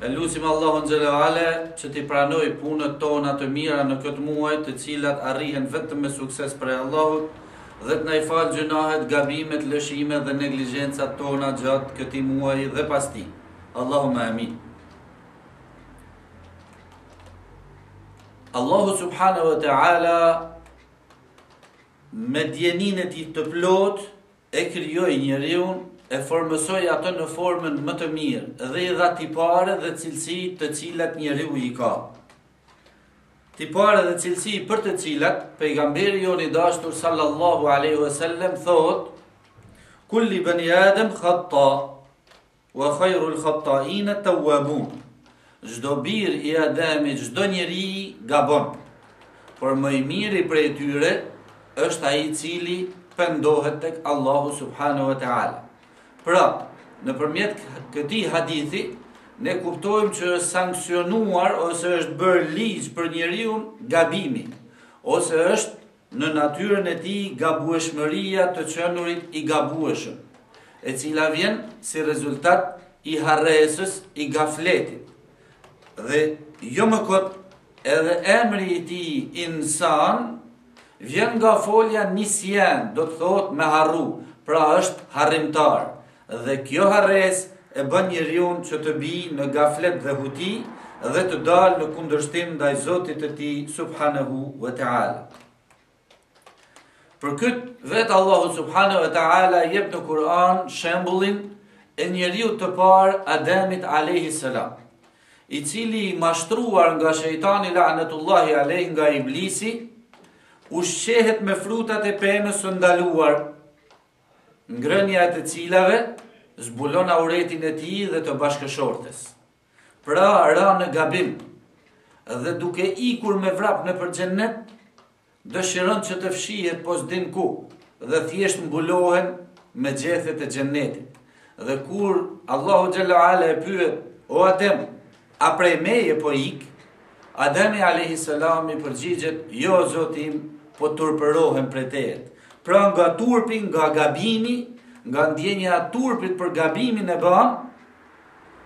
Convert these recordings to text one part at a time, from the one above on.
E lusim Allahun xhelle ve ala që t'i pranojë punët tona të mira në këtë muaj të cilat arrihen vetëm me sukses prej Allahut dhe të na i falë gjynahet, gabimet, lëshimet dhe neglizhencat tona gjatë këtij muaji dhe pas tij. Allahumma amin. Allahu subhanahu wa ta'ala me dijeninë e tij të plotë e krijoi njeriun, e formësoi atë në formën më të mirë dhe i dha tipare dhe cilësi të cilat njeriu i ka. Tipare dhe cilësi për të cilat pejgamberi jonë i dashur sallallahu alaihi wasallam thotë kulli bani adam khata Wa khairul khata'in at-tawwabun. Çdo bir i Ademit, çdo njeri gabon. Por më i miri prej tyre është ai i cili pendohet tek Allahu subhanahu wa ta'ala. Pra, nëpërmjet këtij hadithi ne kuptojmë që është sanksionuar ose është bërë ligj për njeriun gabimi ose është në natyrën e tij gabueshmëria të qenurit i gabueshëm, e cila vjen si rezultat i harresës, i gafletit. Dhe jo më kot edhe emri i tij insan vjen nga folja nisjen, do të thotë me harru, pra është harrimtar. Dhe kjo harresë e bën njeriun që të bjerë në gaflet dhe huti dhe të dalë në kundërshtim ndaj Zotit të tij subhanehu ve teala. Për këtë vetë Allahu subhanehu ve teala jep në Kur'an shembullin e njeriut të parë Ademit alayhi salam, i cili i mashtruar nga shejtani lanetullahi alayhi nga iblisi, ushqehet me frutat e pemës së ndaluar, ngrënia e të cilave zbulon auretin e tij dhe të bashkëshortes. Pra ra në gabim dhe duke ikur me vrap nëpër xhennet, dëshiron që të fshihet po s'din ku dhe thjesht mbulohen me gjethet e xhennetit. Dhe kur Allahu xhelle ve ala e pyet, o Adem, a prej meje po ik? Ademi alejhi selam i përgjigjet, jo Zoti im, po turpërohem prej teje. Pra nga turpi, nga gabimi, nga ndjenja e turpit për gabimin e ba,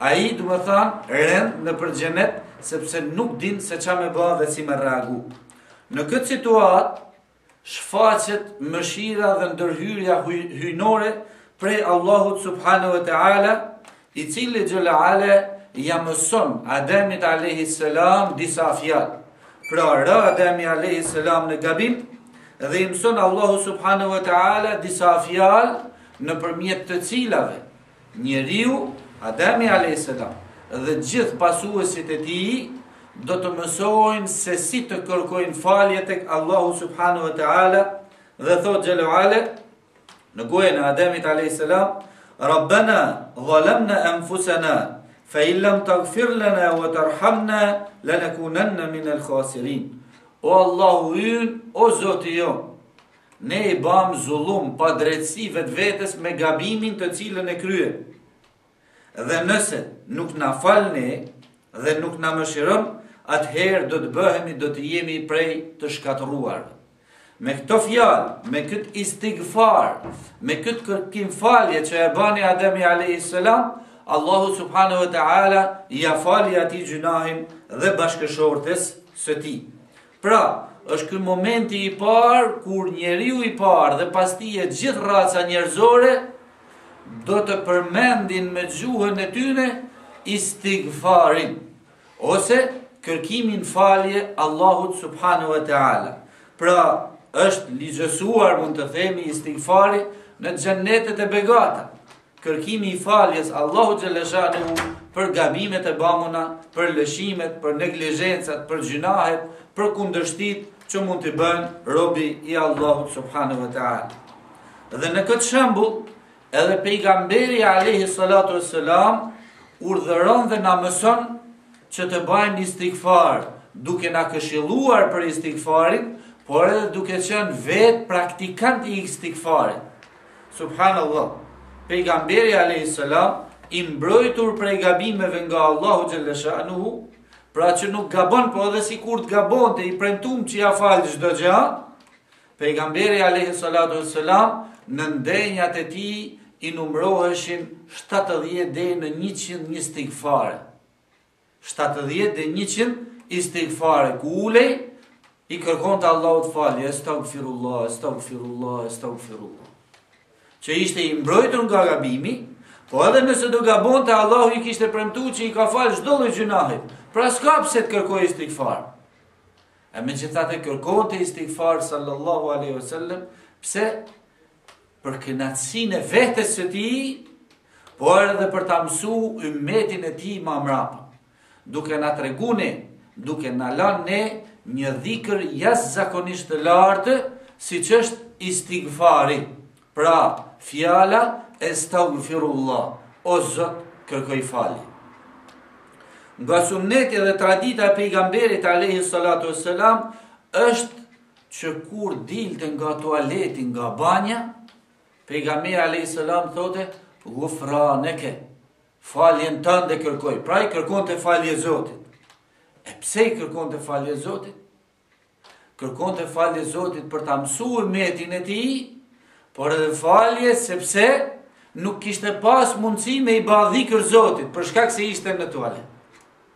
ai domethanë rend nëpër xhennet, sepse nuk din se ça me ba dhe si me reagu. Në këtë situatë, shfaqet mëshira dhe ndërhyrja hyjnore prej Allahut subhanahu wa taala, i cili xhelle ve ala ia mëson Ademit alayhi salam disa fjalë. Pra, ra Ademi alayhi salam në gabim dhe i mëson Allahu subhanahu wa taala disa fjalë nëpërmjet të cilave Njeriu, Ademi alejhi selam, dhe të gjithë pasuesit e tij do të mësojnë se si të kërkojnë falje tek Allahu subhanahu wa taala dhe thot xhele ue ala në gojën e Ademit alejhi selam, Rabbana zalamna anfusana fa in lam taghfir lana wa tarhamna lanakunanna min al-khasirin. O Allahu ynë, o Zoti jo, Ne i bamë zullum, padrejtësi vetvetes me gabimin të cilën e kryem. Dhe nëse nuk na fal ne dhe nuk na mëshiron, atëherë do të bëhemi, do të jemi prej të shkatërruarve. Me këto fjalë, me këtë istighfar, me këtë kërkim falje që e bani Ademi alayhis salam, Allahu subhanahu wa taala ia fali atij gjynahin dhe bashkëshortes së tij. Pra, është ky momenti i parë kur njeriu i parë dhe pas tij e gjithë raca njerëzore do të përmendin me gjuhën e tyne istighfarin ose kërkimin falje Allahut subhanahu wa taala. Pra, është ligjësuar mund të themi istighfari në xhennetet e begata. Kërkimi i faljes Allahut xhaleshanuhu për gabimet e bamuna, për lëshimet, për neglizhencat, për gjynahet, për kundërshtitë që mund të bën robi i Allahut subhanahu wa taala. Dhe në këtë shembull, edhe pejgamberi alayhi salatu wassalam urdhëron dhe na mëson që të bëjmë istighfar, duke na këshilluar për istighfarin, por edhe duke qenë vetë praktikant i istighfarit. Subhanallah. Pejgamberi alayhis salam i mbrojtur prej gabimeve nga Allahu xhelashanuhu, pra që nuk gabon, po edhe sikur të gabonte i premtum që ia fal çdo gja, pejgamberi alayhi salatu wassalam në ndenjat e tij i numëroheshin 70 deri në 100 istighfare. shtatëdhjetë e njëqind istighfare ku ulej i kërkonte Allahut falje estagfirullah estagfirullah estagfirullah që ishte i mbrojtur nga gabimi po edhe nëse do gabonte Allahu i kishte premtu që i ka falë çdo lloj gjynahi pra s'ka pse të kërkojë istighfar e megjithatë kërkonte istighfar sallallahu alaihi wasallam pse për kënaqësinë e vetes së tij, por edhe për ta mësu ymmetin e tij ma mrapa, duke na tregu ne, duke na lanë ne një dhikër jashtëzakonisht të lartë, siç është istighfari. Pra, fjala estagfirullah, o Zot, kërkoj falje. Nga sunneti dhe tradita e pejgamberit alayhi salatu wassalam është që kur dilte nga tualeti nga banja, pejgamberi alayhis salam thote gufraneke. Faljen tënde kërkoj. Pra i kërkonte falje Zotit. E pse i kërkonte falje Zotit? Kërkonte falje Zotit për ta mësuar umetin e tij, por edhe falje sepse nuk kishte pas mundësi me i ba dhikër Zotit, për shkak se ishte në tualet.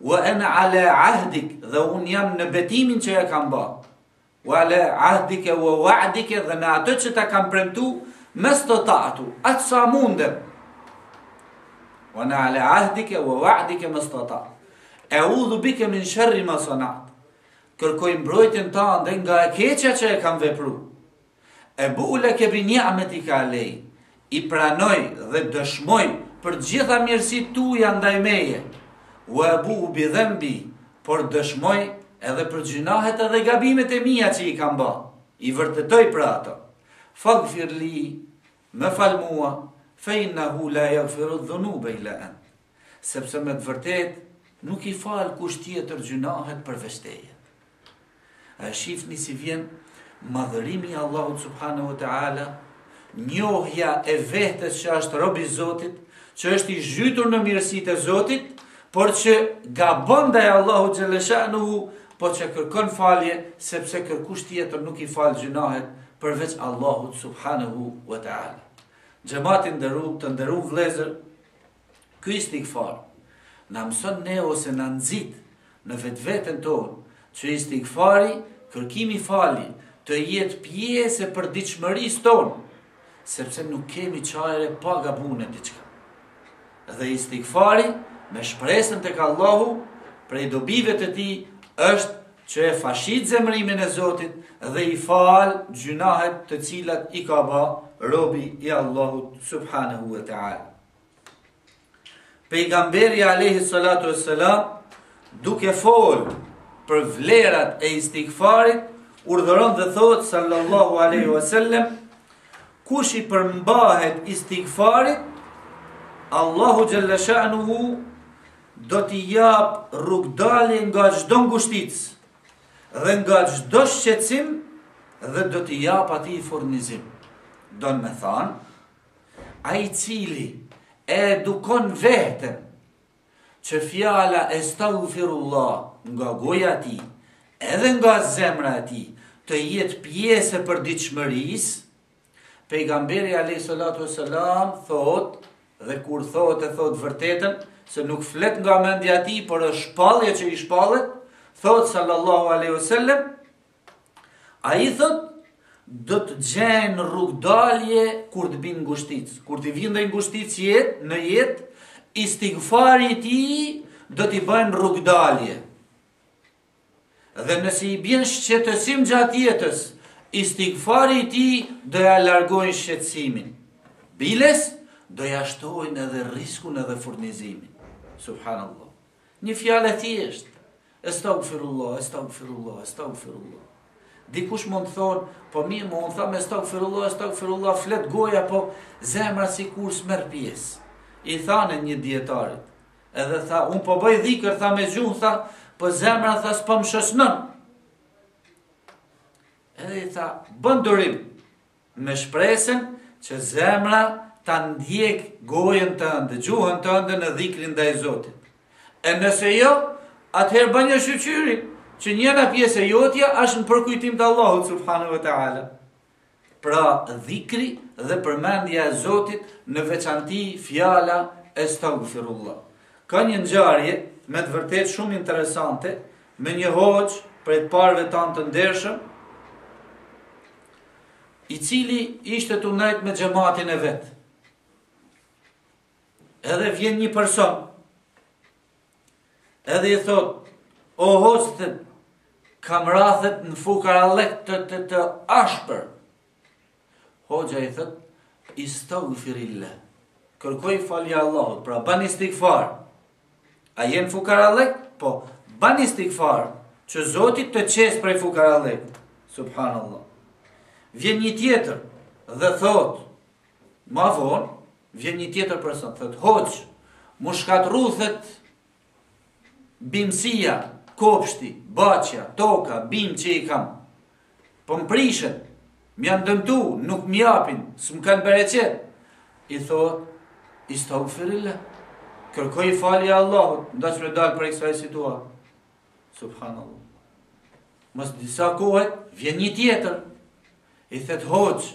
Wa ana ala ahdik dhe unë jam në betimin që e kam ba. Wa ala ahdika wa wa'dika dhe në atë që ta kam premtu, mestata'tu, aq sa mundem. Wa ana ala ahdika wa wa'dika mestata'tu. Eudhu bike min sherri ma sanat. Kërkoj mbrojtjen tande nga e keqja që e kam vepru. Ebu'u leke bi ni'ametika alej, i pranoj dhe dëshmoj për të gjitha mirësitë tuja ndaj meje, wa ebu'u bi dhenbi, por dëshmoj edhe për gjynahet edhe gabimet e mia që i kam ba, i vërtetoj për ato. Faghfir li, më fal mua, fe innehu la yaghfiru dhunube illa ent. Sepse me të vërtetë nuk i fal kush tjetër gjynahet përveç teje. A e shifni si vjen madhërimi i Allahut subhanahu wa taala, njohja e vetes që është rob i Zotit, që është i zhytur në mirësitë e Zotit, por që gabon ndaj Allahut xhaleshanuhu, por që kërkon falje sepse kërkush tjetër nuk i fal gjynahet përveç Allahut subhanahu wa taala. Xhemat i nderuar, të nderuar vëllezër, Ky istigfar na mëson ne ose na nxit në vetveten tonë që istigfari, kërkimi i faljes, të jetë pjesë e përditshmërisë tonë, sepse nuk kemi çare pa gabuar në diçka. Dhe istigfari me shpresën tek Allahu prej dobive të tij është që e fashit zemërimin e Zotit dhe i fal gjynahet të cilat i ka ba robi i Allahut subhanahu wa ta'ala. Pejgamberi Alehi Salatu e Selam duke fol për vlerat e istikfarit, urdhëron dhe thot sallallahu aleyhi wa sallem, kush i përmbahet istikfarit, Allahu xheleshanuhu do t'i japë rrugdalje nga çdo ngushticë dhe nga çdo shqetësim dhe do t'i japë atij furnizim. Don me thënë, ai i cili e edukon vehten që fjala estagfirullah nga goja e tij edhe nga zemra e tij të jetë pjesë e përditshmërisë Pejgamberi alejhi salatu ves selam thot dhe kur thot e thot vërtetën se nuk flet nga mendja e tij, por është shpallje që i shpallet, thot sallallahu alejhi ve sellem, ai thot do të gjejn rrugëdalje kur të bin n'ngushticë, kur t'i vjen ndonj ngushticë jet në jet, istigfari i tij do t'i bëjn rrugëdalje. Dhe nëse i bjen shqetësim gjatë jetës, istigfari i tij do ia largojnë shqetësimin. Biles do ia shtojnë edhe rriskun edhe furnizimin. Subhanallah. Një fjalë e thjeshtë. Estagfirullah, estagfirullah, estagfirullah. Dikush mund të thonë, po mirë, unë tham estagfirullah, estagfirullah, flet goja, po zemra sikur s'merr pjesë. I thane një dijetarit, Edhe tha, unë po bëj dhikër, tha me gjuhë, tha, po zemra, tha, s'po më shoqnon. Edhe i tha, bën durim, me shpresën që zemra ta ndjek gojën tënde, gjuhën tënde në dhikrin ndaj Zotit. E nëse jo, atëherë bëne shyqyr, që njëna pjesë e jotja është në përkujtim të Allahut, subhanehu ve teala. Pra dhikri dhe përmendja e Zotit në veçanti fjala Estagfirullah. Ka një ngjarje me të vërtetë shumë interesante me një hoxh prej të parëve tanë të ndershëm, i cili ishte tu nejt me xhematin e vet. Edhe vjen një person Edhe i thot, o hoxhë, thot, kam ra, thot, në fukarallëk të të të ashpër. Hoxha i thot, istagfirilah, kërkoji falje Allahut, pra ban istigfar. A je n'fukarallëk? Po, ban istigfar, që Zoti të të qes prej fukarallëk. Subhanallah. Vjen një tjetër dhe thot, Ma vonë, vjen një tjetër person, thotë, hoxhë, m'u shkatrru, thotë, bimësia, kopshti, bahçja, toka, bimë që i kam, po më prishen, më janë dëmtu, nuk më japin, s'më kanë bereqet, i thotë, istagfirilah, kërkoji falje Allahut, ndaç me dalë prej kësaj situate, subhanallah, mas disa kohet, vjen një tjetër, i thotë, hoxhë,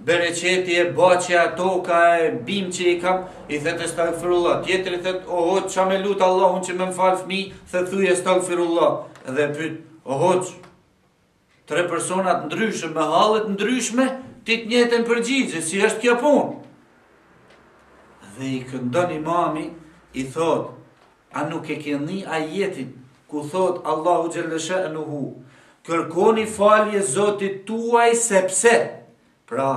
Bereqeti e bahçja toka e bim që i kam i thot estagfirullah tjetri i thot o hoxh qa me lut Allahun që me më fal fmi thot thuj estagfirullah dhe e pyt o hoxh tre persona të ndryshëm me halle të ndryshme ti të njëjtën përgjigje si është kjo punë dhe i këndon imami i thotë A nuk e keni ajetin ku thotë Allahu xhelle shanuhu, kërkoni falje Zotit tuaj sepse, pra,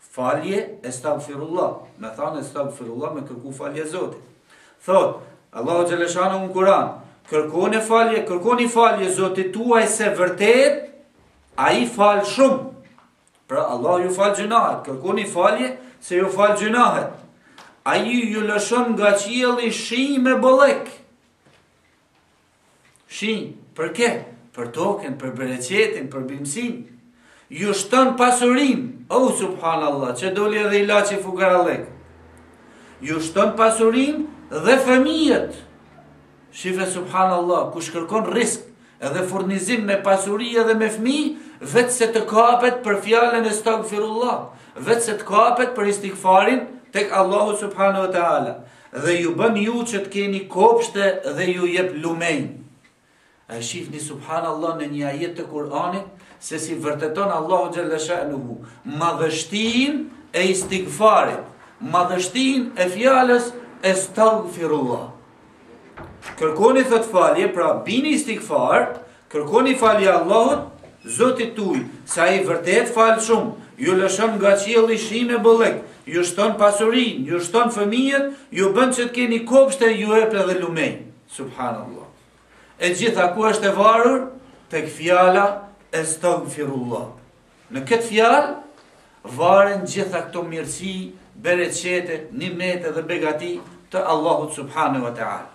falje estagfirullah, me thanë estagfirullah me kërku falje Zotit. Thotë, Allahu xhelle shanuhu në Kuran, kërkoni falje, kërkoni falje Zotit tuaj se vërtet ai fal shumë, Pra Allah ju fal gjynahet, kërkoni falje se ju fal gjynahet. Ai ju lëshon nga qielli shi me bollëk. Shi, për kë? Për tokën, për bereqetin, për bimësinë. Ju shton pasurinë, o subhanallah, që doli edhe ilaçi fukarallëk. Ju shton pasurinë dhe fëmijët. Shihe subhanallah, kush kërkon rrisk edhe furnizim me pasuri edhe me fëmijë, veçse të kapet për fjalën estagfirullah, veçse të kapet për istigfarin tek Allahu subhanehu ue teala, dhe ju bën ju që të keni kopshte dhe ju jep lumenj. A shifni subhanallah në një ajet të Kur'anit, se si vërteton Allahu xhelle shanuhu, madhështinë e istigfarit, madhështinë e fjalës estagfirullah. Kërkoni thotë falje, pra bëni istigfar, kërkoni falje Allahut, Zotit tuaj, se ai vërtet fal shumë, ju lëshon nga qielli shi me bollëk, ju shton pasurinë, ju shton fëmijët, ju bën që të keni kopshte, ju jep edhe lumenj. Subhanallah. E gjitha ku është e varur tek fjala estagfirullah. Në këtë fjalë varen gjitha këto mirësi, bereqete, nimete dhe begati të Allahut subhanahu wa taala.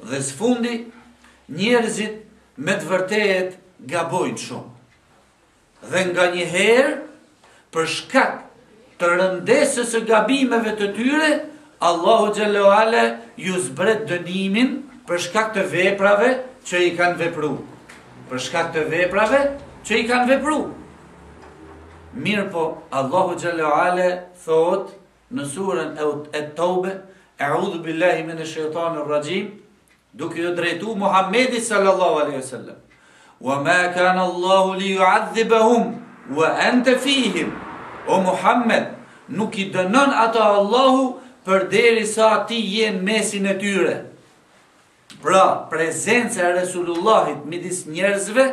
Dhe së fundi, njerëzit me të vërtetë gabojnë shumë. Dhe nganjëherë, për shkak të rëndesës së gabimeve të tyre, Allahu xhelle ue ala ju zbret dënimin për shkak të veprave që i kanë vepru. Për shkak të veprave që i kanë vepru. Mirëpo, Allahu xhelle ue ala thotë në suren et-Teube, A'udhu billahi minash shaitanir rajim, Duke ju drejtu Muhammedit sallallahu alaihi wasallam. Wa ma kana Allahu li yu'adhdhibahum wa anta fihim. O Muhammed, nuk i dënon ata Allahu përderisa ti je në mesin e tyre. Pra, prezenca e Resulullahit midis njerëzve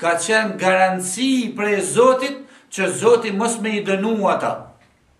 ka qenë garanci prej Zotit që Zoti mos me i dënu ata.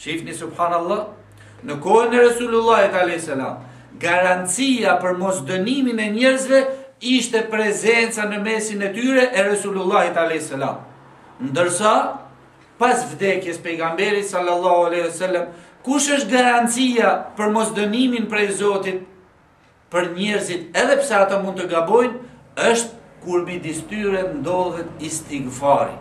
Shifni subhanallah, në kohën e Resulullahit alayhis salam, garancia për mos dënimin e njerëzve ishte prezenca në mesin e tyre e Resulullahit alayhis salam. Ndërsa pas vdekjes pejgamberit sallallahu alaihi wasallam, kush është garancia për mos dënimin prej Zotit? për njerëzit edhe pse ato mund të gabojnë, është kur midis tyre ndodhet istighfari.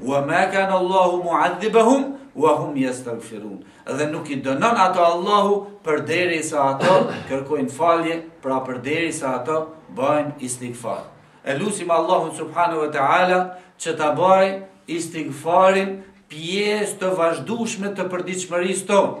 Wa ma kan Allahu mu'adhibahum wa hum yastaghfirun. Dhe nuk i dënon ato Allahu përderisa ato kërkojnë falje, pra përderisa ato bëjnë istighfar. E lusim Allahun subhanahu wa ta'ala që ta bëjë istighfarin pjesë të vazhdueshme të përditshmërisë tonë,